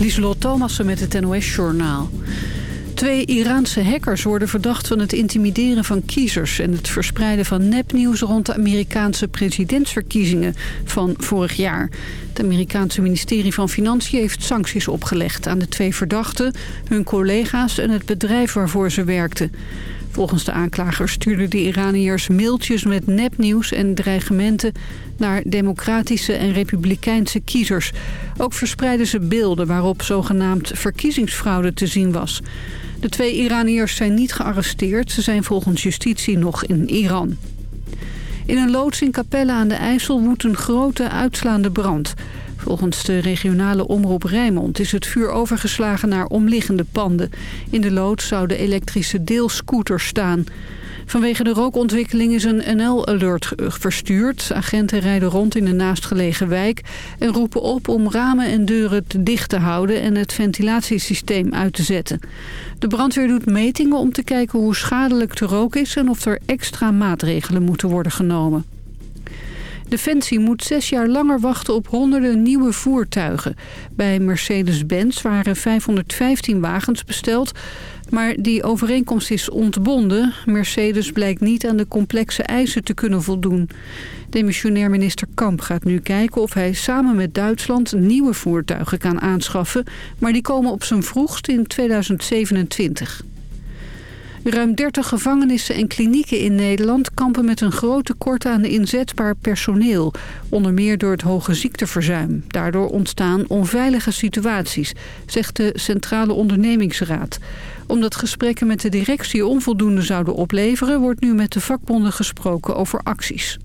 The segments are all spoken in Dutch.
Lieselot Thomassen met het NOS-journaal. Twee Iraanse hackers worden verdacht van het intimideren van kiezers... en het verspreiden van nepnieuws rond de Amerikaanse presidentsverkiezingen van vorig jaar. Het Amerikaanse ministerie van Financiën heeft sancties opgelegd aan de twee verdachten... hun collega's en het bedrijf waarvoor ze werkten. Volgens de aanklager stuurden de Iraniërs mailtjes met nepnieuws en dreigementen naar democratische en republikeinse kiezers. Ook verspreidden ze beelden waarop zogenaamd verkiezingsfraude te zien was. De twee Iraniërs zijn niet gearresteerd. Ze zijn volgens justitie nog in Iran. In een loods in Capelle aan de IJssel woedt een grote uitslaande brand. Volgens de regionale omroep Rijnmond is het vuur overgeslagen naar omliggende panden. In de loods zouden elektrische deelscooters staan. Vanwege de rookontwikkeling is een NL-alert verstuurd. Agenten rijden rond in de naastgelegen wijk en roepen op om ramen en deuren dicht te houden en het ventilatiesysteem uit te zetten. De brandweer doet metingen om te kijken hoe schadelijk de rook is en of er extra maatregelen moeten worden genomen. Defensie moet zes jaar langer wachten op honderden nieuwe voertuigen. Bij Mercedes-Benz waren 515 wagens besteld, maar die overeenkomst is ontbonden. Mercedes blijkt niet aan de complexe eisen te kunnen voldoen. Demissionair minister Kamp gaat nu kijken of hij samen met Duitsland nieuwe voertuigen kan aanschaffen. Maar die komen op zijn vroegst in 2027. Ruim 30 gevangenissen en klinieken in Nederland kampen met een groot tekort aan inzetbaar personeel. Onder meer door het hoge ziekteverzuim. Daardoor ontstaan onveilige situaties, zegt de Centrale Ondernemingsraad. Omdat gesprekken met de directie onvoldoende zouden opleveren... wordt nu met de vakbonden gesproken over acties.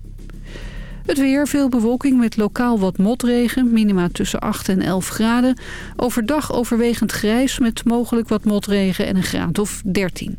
Het weer, veel bewolking met lokaal wat motregen, minima tussen 8 en 11 graden. Overdag overwegend grijs met mogelijk wat motregen en een graad of 13.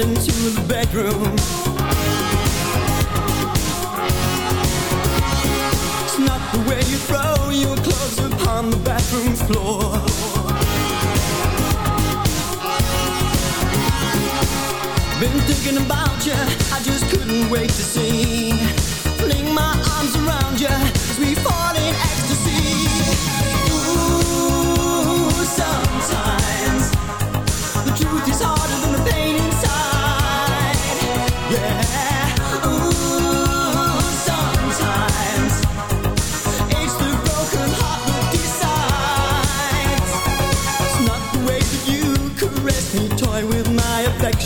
Into the bedroom. It's not the way you throw your clothes upon the bathroom floor. Been thinking about you, I just couldn't wait to see. Fling my arms around you as we fall in ecstasy. Ooh, sometimes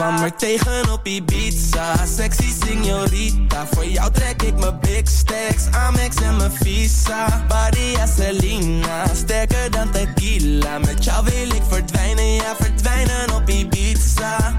kwam er tegen op Ibiza, sexy signorita Voor jou trek ik mijn big stacks, Amex en mijn visa Badia Selena, sterker dan tequila Met jou wil ik verdwijnen, ja verdwijnen op Ibiza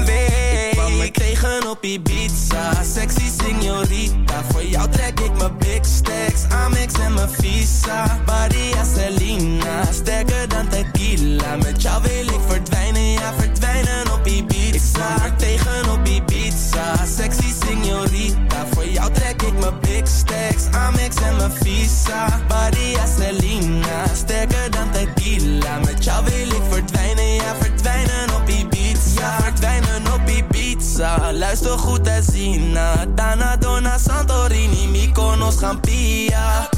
Ik kwam tegen op Ibiza. Sexy signorita Voor jou trek ik mijn big stacks. Amex en mijn visa Badia Selena Sterker dan tequila Met jou wil ik verdwijnen. Ja verdwijnen op Ibiza. Ik er tegen op Ibiza. Sexy signorita Voor jou trek ik mijn big stacks. Amex en mijn visa Badia Selena Sterker dan tequila Met jou wil Luister goed en Zina Tana, Dona Santorini Mykonos, gaan Pia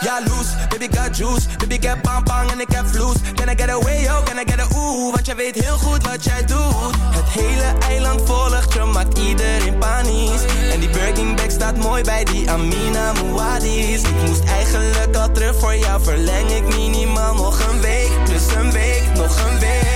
Jaloers, baby got juice. Baby ik heb bang en ik heb vloes. Can I get away, oh, can I get a ooh? Want jij weet heel goed wat jij doet. Het hele eiland volgt je, maakt iedereen panisch. En die Birkin bag staat mooi bij die Amina Muadis. Ik moest eigenlijk al terug voor jou Verleng ik minimaal nog een week. Plus een week, nog een week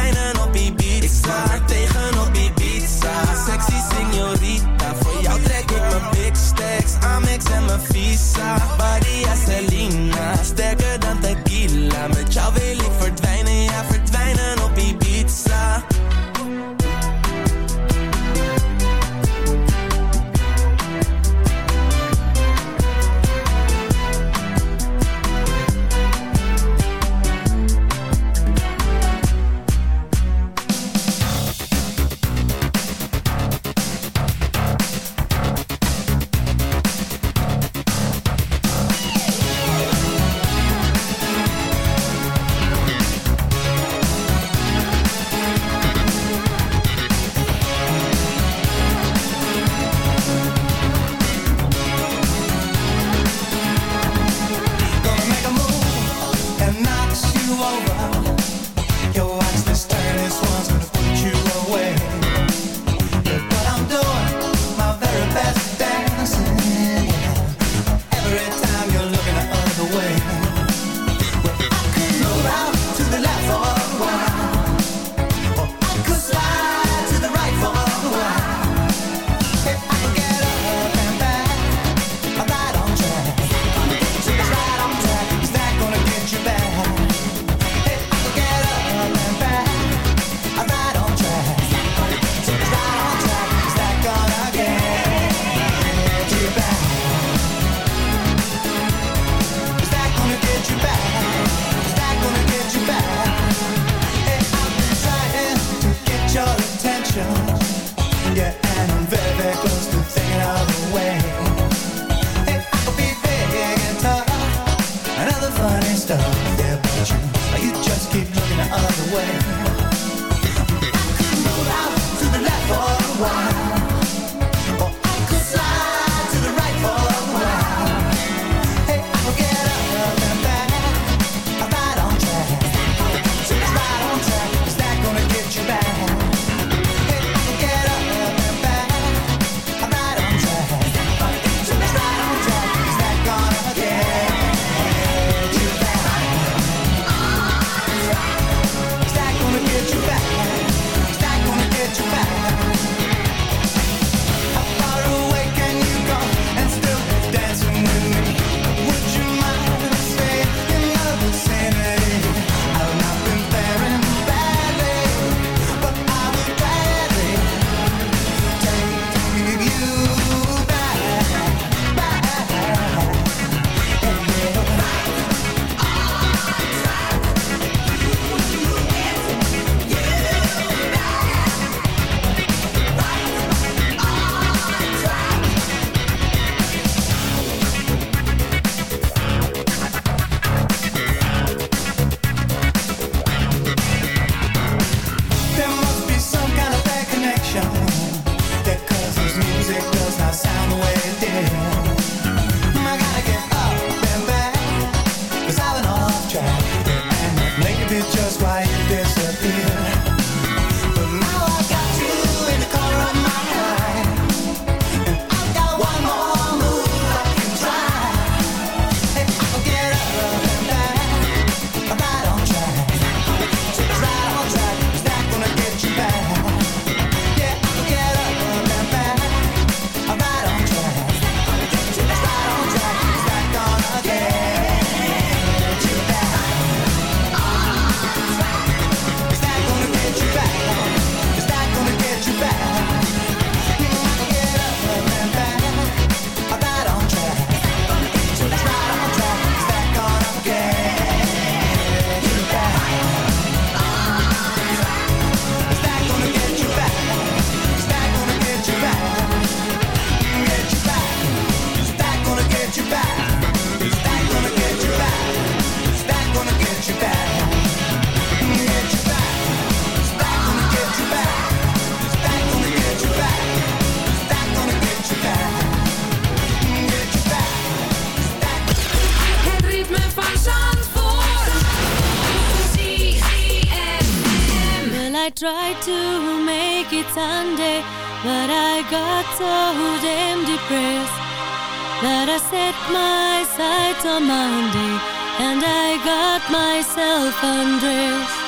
got myself undressed.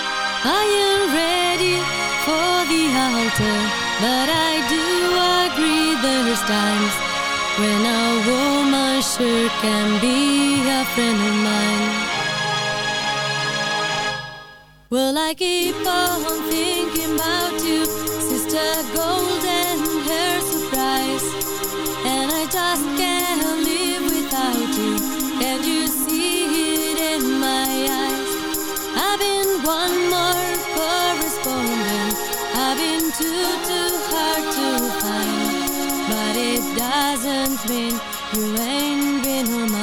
Are you ready for the altar? But I do agree there's times when a woman sure can be a friend of mine. Well, I keep on thinking about you, Sister Golden Hair Surprise. And I just can't live without you. Can you see it in my eyes? One more correspondent. I've been too, too hard to find. But it doesn't mean you ain't been on my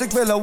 ik wil een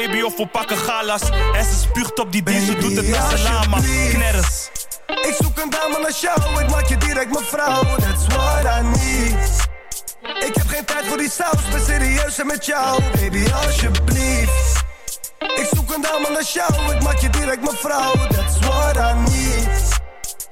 of we pakken galas. En ze spuugt op die die, ze doet het met z'n lama. Knerres. Ik zoek een dame naar jou, ik maak je direct mijn vrouw. That's what I need. Ik heb geen tijd voor die saus, ben serieus en met jou, baby, alsjeblieft. Ik zoek een dame naar jou, ik maak je direct mijn vrouw. That's what I need.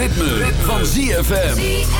Ritme, van ZFM.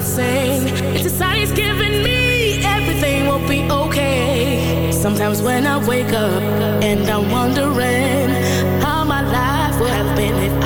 It's a sign he's giving me. Everything won't be okay. Sometimes when I wake up and I'm wondering how my life would have been if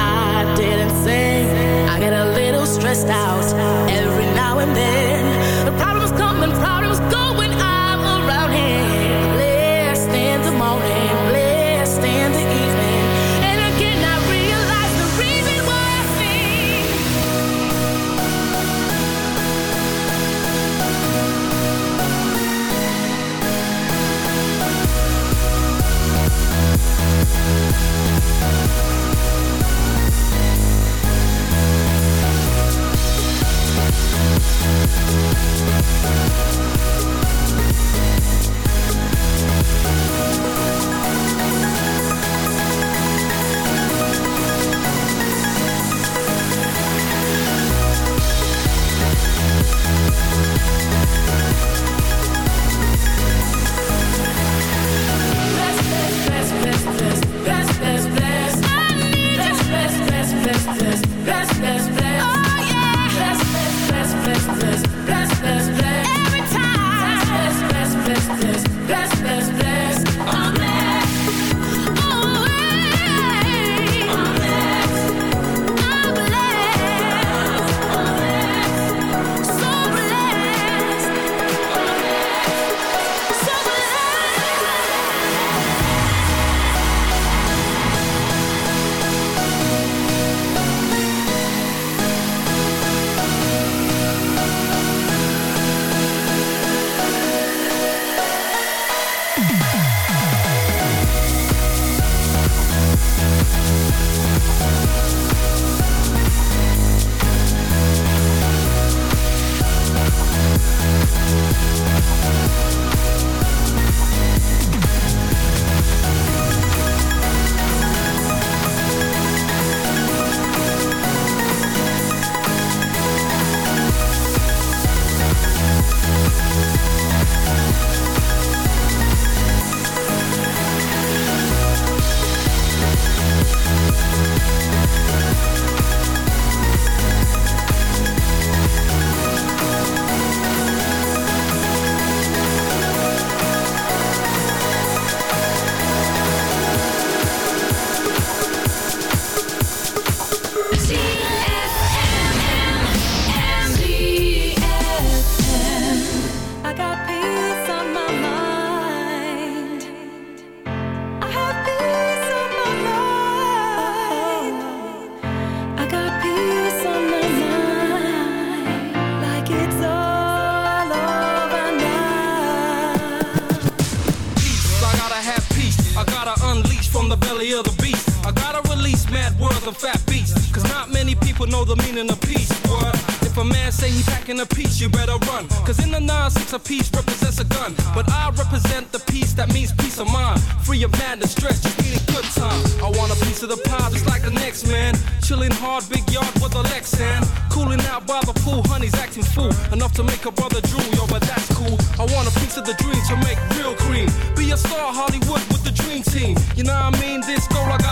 the 9-6 a piece represents a gun. But I represent the peace that means peace of mind. Free of madness, stress, just need a good time. I want a piece of the pie just like the next man. Chilling hard, big yard with a Lexan. Cooling out by the pool, honey's acting fool. Enough to make a brother drool, yo, but that's cool. I want a piece of the dream to make real cream. Be a star, Hollywood with the dream team. You know what I mean? This goal, I gotta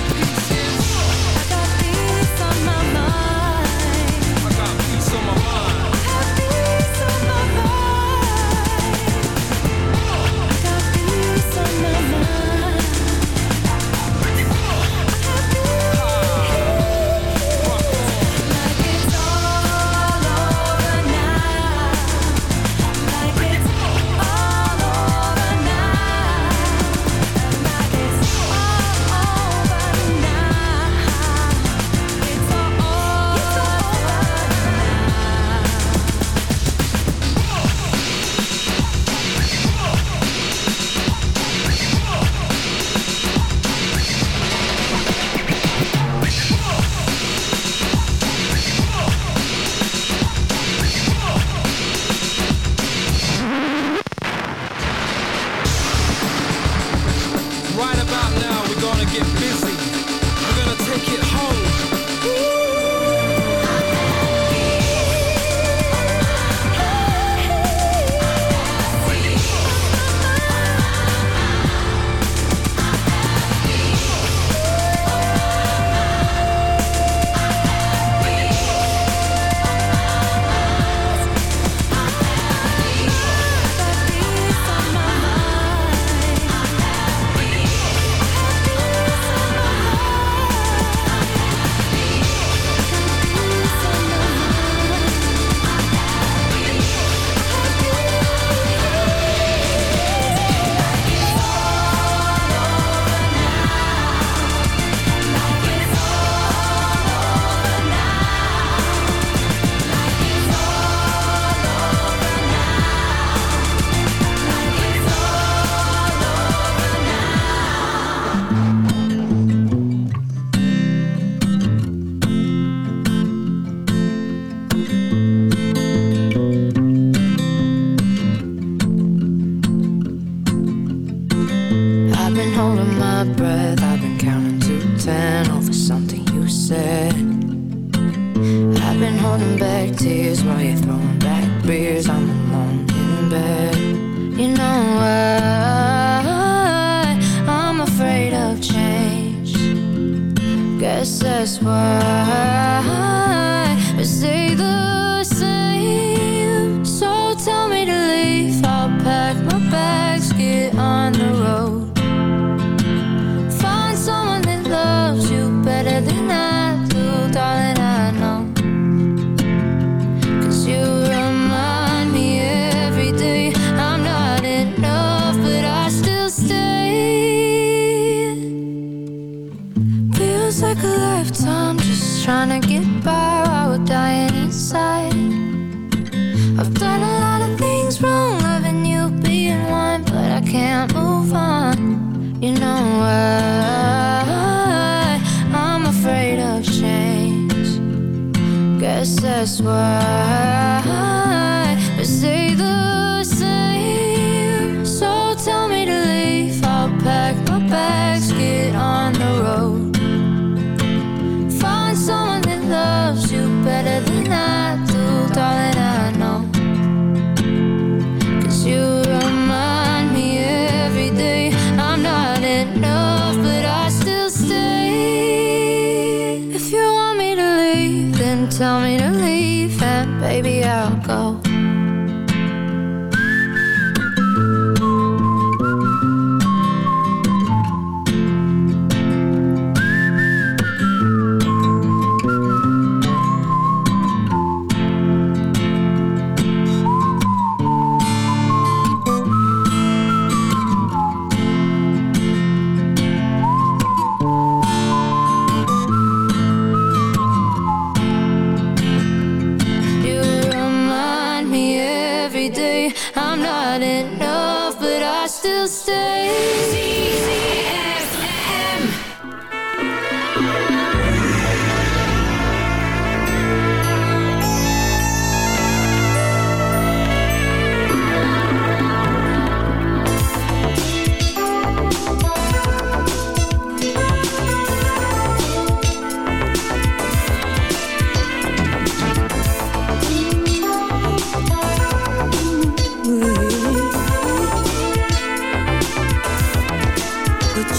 I swear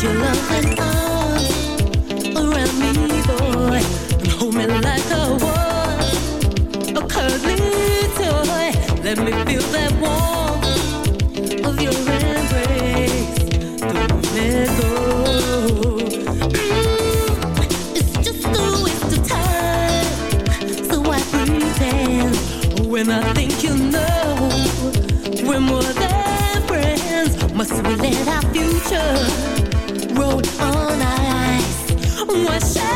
your love and arms around me, boy, and hold. Let me feel. myself.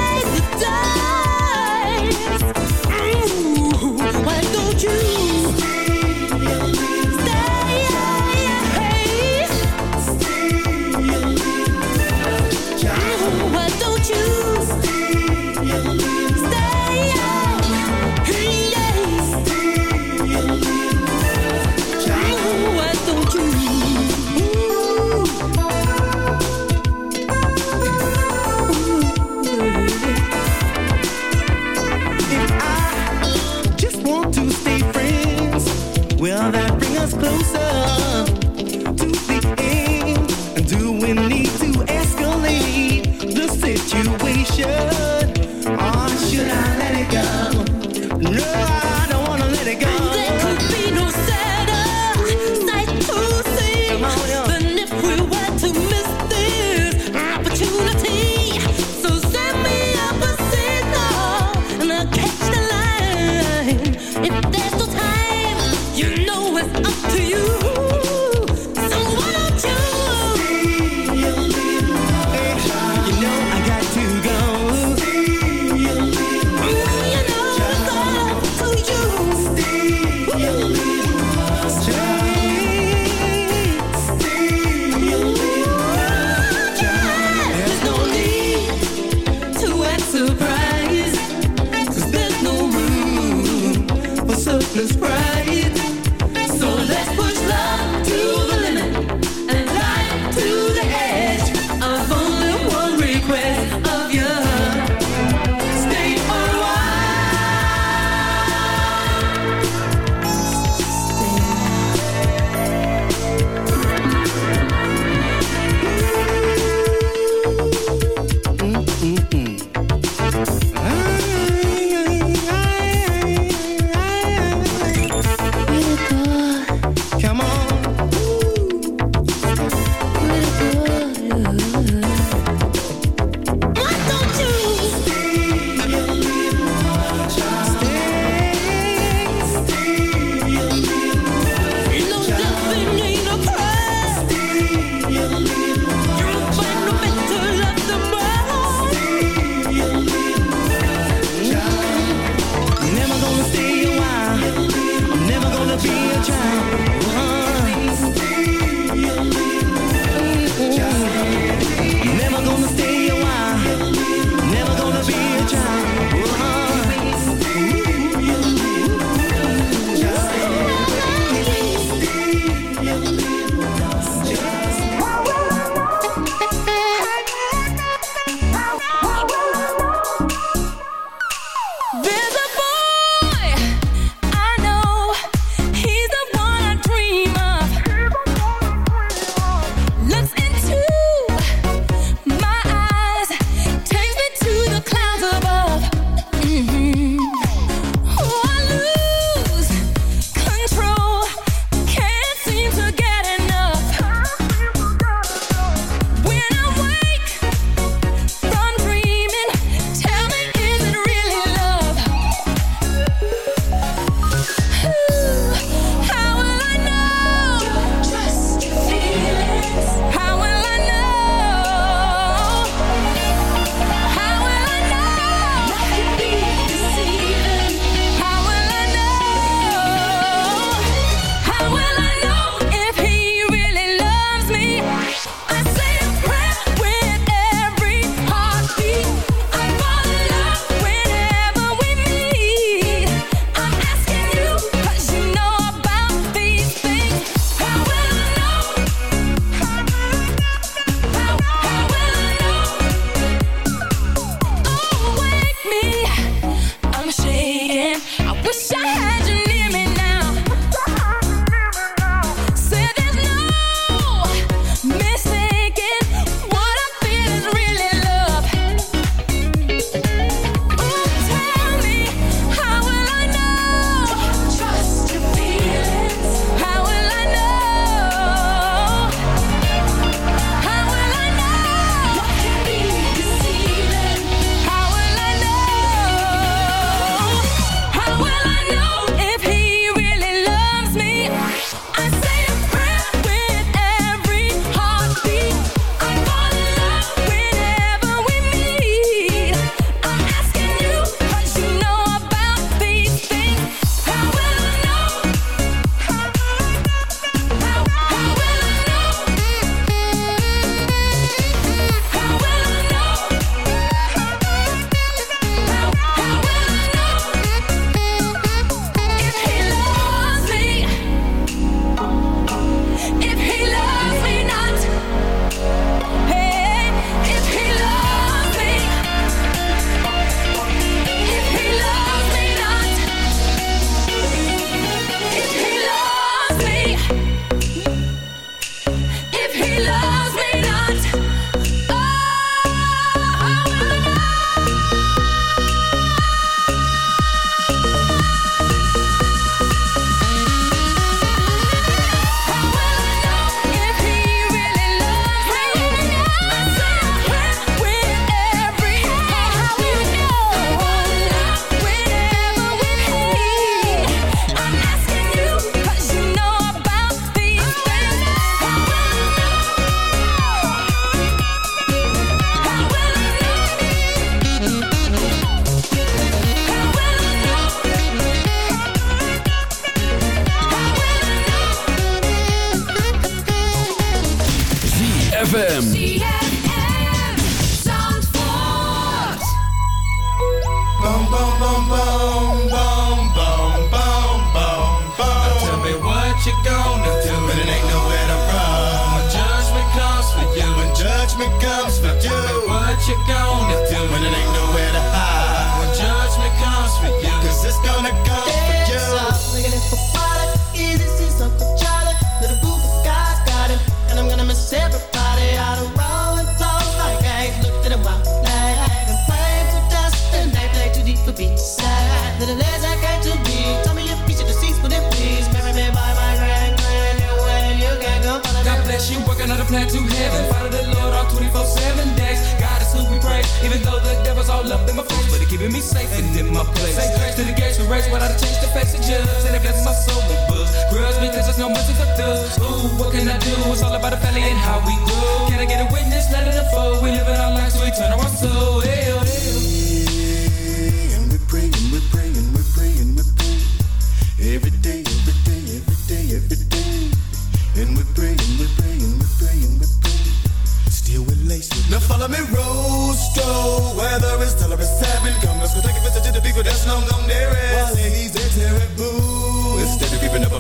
To heaven. Follow the Lord all 24 7 days. God is who we praise, even though the devil's all up in my face. But he keeping me safe and in my place. Say grace to the gates we race, but I'd change the face of judge. And it blesses my soul with books. Grudge because there's no mercy for thugs. Ooh, what can I do? It's all about the family and how we grow. Can I get a witness? Let it unfold. We live in our lives, so we turn our soul. Hell, oh, hell. Oh. Follow me, Rosto. Whether it's tell or it's seven, come let's go take a visit to the people that's long gone there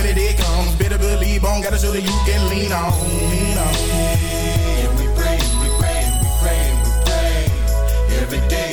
when it, it comes. Better believe on, got a shoulder you can lean on. Lean on. And we pray, we pray, we pray, we pray every day.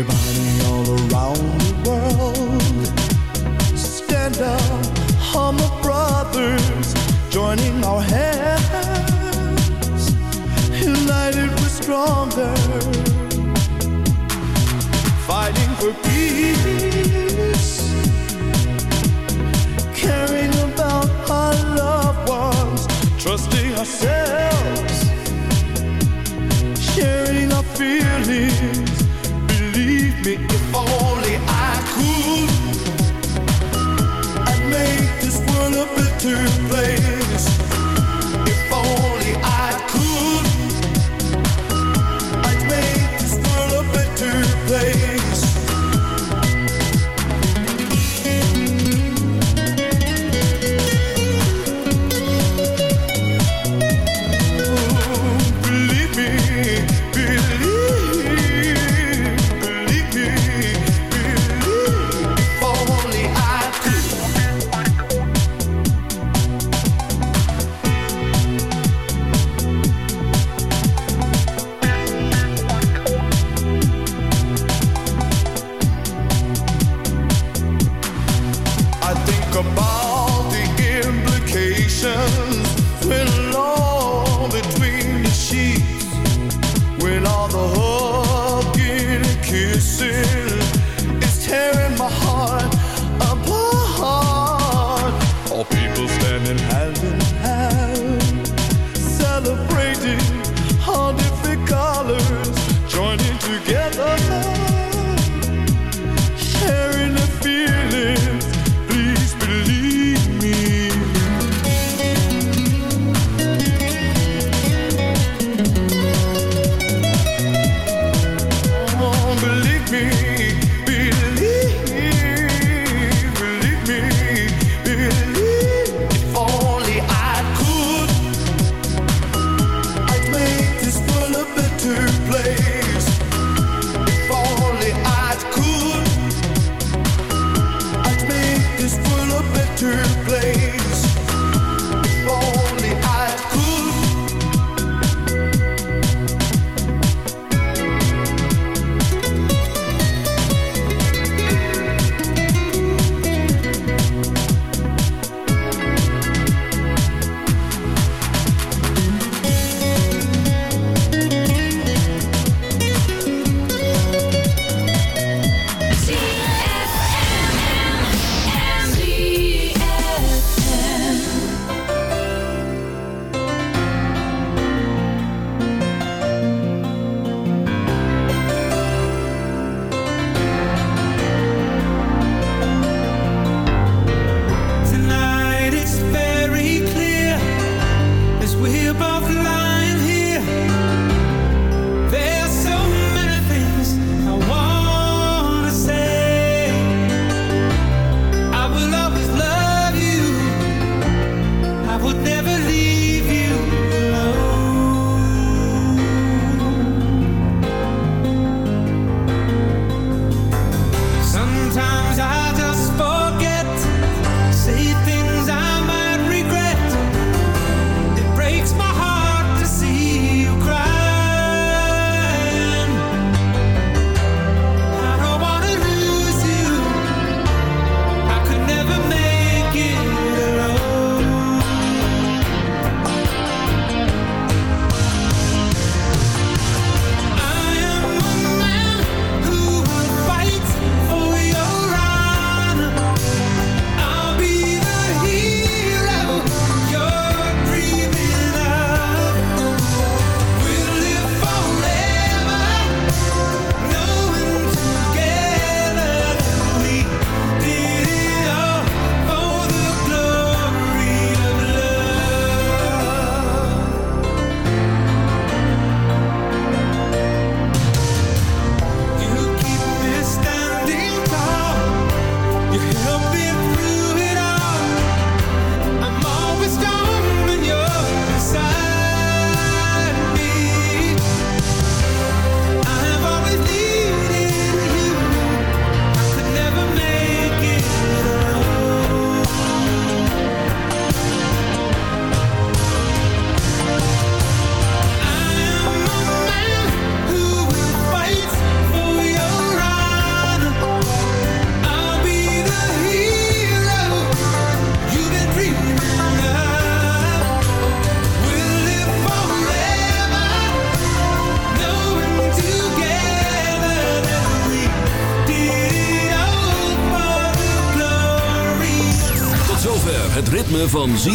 Everybody all around the world, stand up, humble brothers, joining our hands, united we're stronger, fighting for peace, caring about our loved ones, trusting ourselves, to